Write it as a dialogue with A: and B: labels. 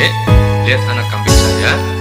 A: Dek, lihat anak kambing saya.